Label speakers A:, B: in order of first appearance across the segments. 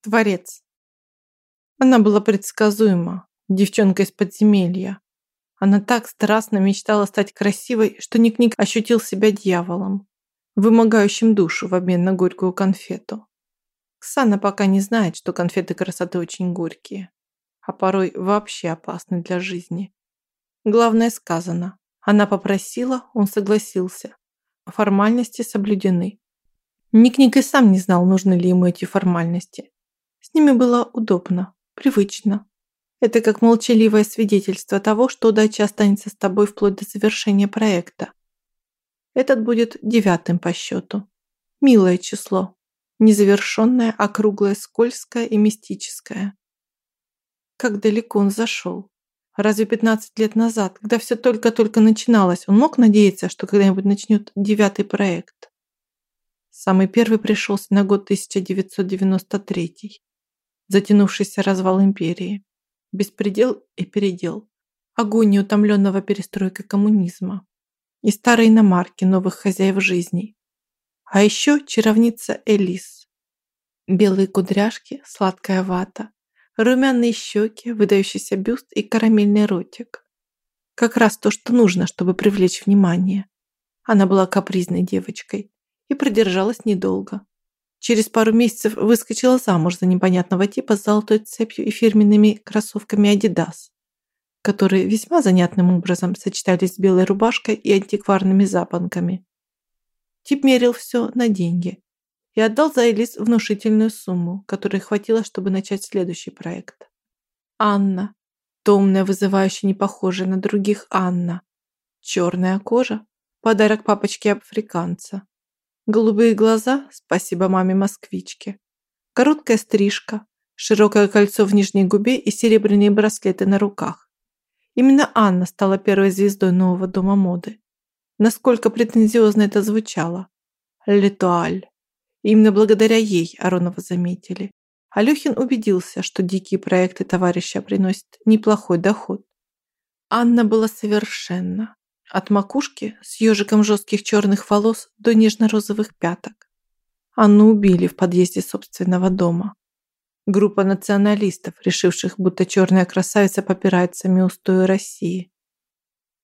A: Творец. Она была предсказуема, девчонка из подземелья. Она так страстно мечтала стать красивой, что Ник-Ник ощутил себя дьяволом, вымогающим душу в обмен на горькую конфету. Ксана пока не знает, что конфеты красоты очень горькие, а порой вообще опасны для жизни. Главное сказано. Она попросила, он согласился. Формальности соблюдены. Ник-Ник и сам не знал, нужны ли ему эти формальности. С ними было удобно, привычно. Это как молчаливое свидетельство того, что удача останется с тобой вплоть до завершения проекта. Этот будет девятым по счету. Милое число. Незавершенное, округлое, скользкое и мистическое. Как далеко он зашел. Разве 15 лет назад, когда все только-только начиналось, он мог надеяться, что когда-нибудь начнет девятый проект? Самый первый пришелся на год 1993 затянувшийся развал империи, беспредел и передел, огонь неутомленного перестройка коммунизма и старые иномарки новых хозяев жизней. А еще чаровница Элис. Белые кудряшки, сладкая вата, румяные щеки, выдающийся бюст и карамельный ротик. Как раз то, что нужно, чтобы привлечь внимание. Она была капризной девочкой и продержалась недолго. Через пару месяцев выскочила замуж за непонятного типа с золотой цепью и фирменными кроссовками Adidas, которые весьма занятным образом сочетались с белой рубашкой и антикварными запонками. Тип мерил все на деньги и отдал за Элис внушительную сумму, которой хватило, чтобы начать следующий проект. Анна. Томная, вызывающая, не похожая на других Анна. Черная кожа. Подарок папочке африканца. Голубые глаза, спасибо маме-москвичке. Короткая стрижка, широкое кольцо в нижней губе и серебряные браслеты на руках. Именно Анна стала первой звездой нового дома моды. Насколько претензиозно это звучало. Летуаль. Именно благодаря ей Аронова заметили. Алёхин убедился, что дикие проекты товарища приносят неплохой доход. Анна была совершенна. От макушки с ежиком жестких черных волос до нежно-розовых пяток. Анну убили в подъезде собственного дома. Группа националистов, решивших, будто черная красавица попирает сами устои России.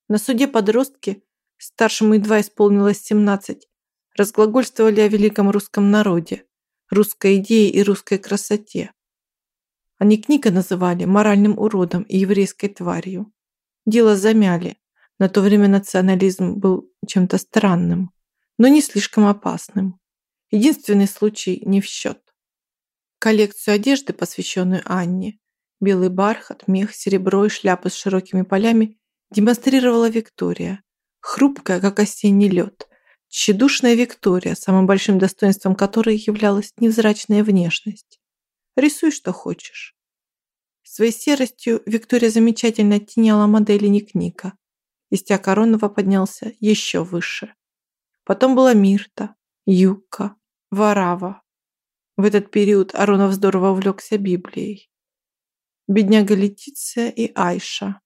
A: На суде подростки, старшему едва исполнилось 17, разглагольствовали о великом русском народе, русской идее и русской красоте. Они книга называли моральным уродом и еврейской тварью. Дело замяли, на то время национализм был чем-то странным, но не слишком опасным. Единственный случай не в счет. Коллекцию одежды, посвященную Анне, белый бархат, мех, серебро и шляпы с широкими полями демонстрировала Виктория. Хрупкая, как осенний лед. Тщедушная Виктория, самым большим достоинством которой являлась невзрачная внешность. Рисуй, что хочешь. Своей серостью Виктория замечательно оттеняла модели Ник-Ника, Истя Коронова поднялся еще выше. Потом была Мирта, Юка, Варава. В этот период Аронов здорово увлекся Библией. Бедняга Летиция и Айша.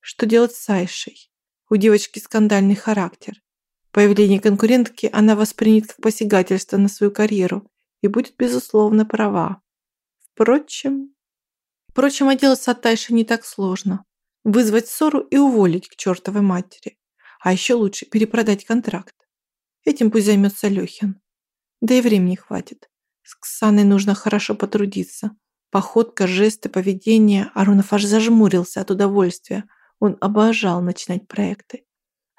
A: Что делать с Айшей? У девочки скандальный характер. Появление конкурентки она воспринят как посягательство на свою карьеру и будет, безусловно, права. Впрочем... Впрочем, отделаться от Айши не так сложно вызвать ссору и уволить к чертовой матери. А еще лучше перепродать контракт. Этим пусть займется Лехин. Да и времени хватит. С Ксаной нужно хорошо потрудиться. Походка, жесты, поведение. Аронов аж зажмурился от удовольствия. Он обожал начинать проекты.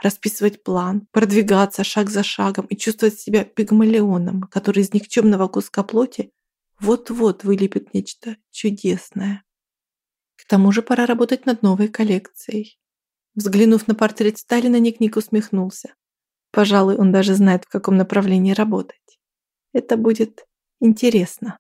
A: Расписывать план, продвигаться шаг за шагом и чувствовать себя пигмалионом, который из никчемного куска плоти вот-вот вылепит нечто чудесное. К тому же пора работать над новой коллекцией. Взглянув на портрет Сталина, Ник-Ник усмехнулся. Пожалуй, он даже знает, в каком направлении работать. Это будет интересно.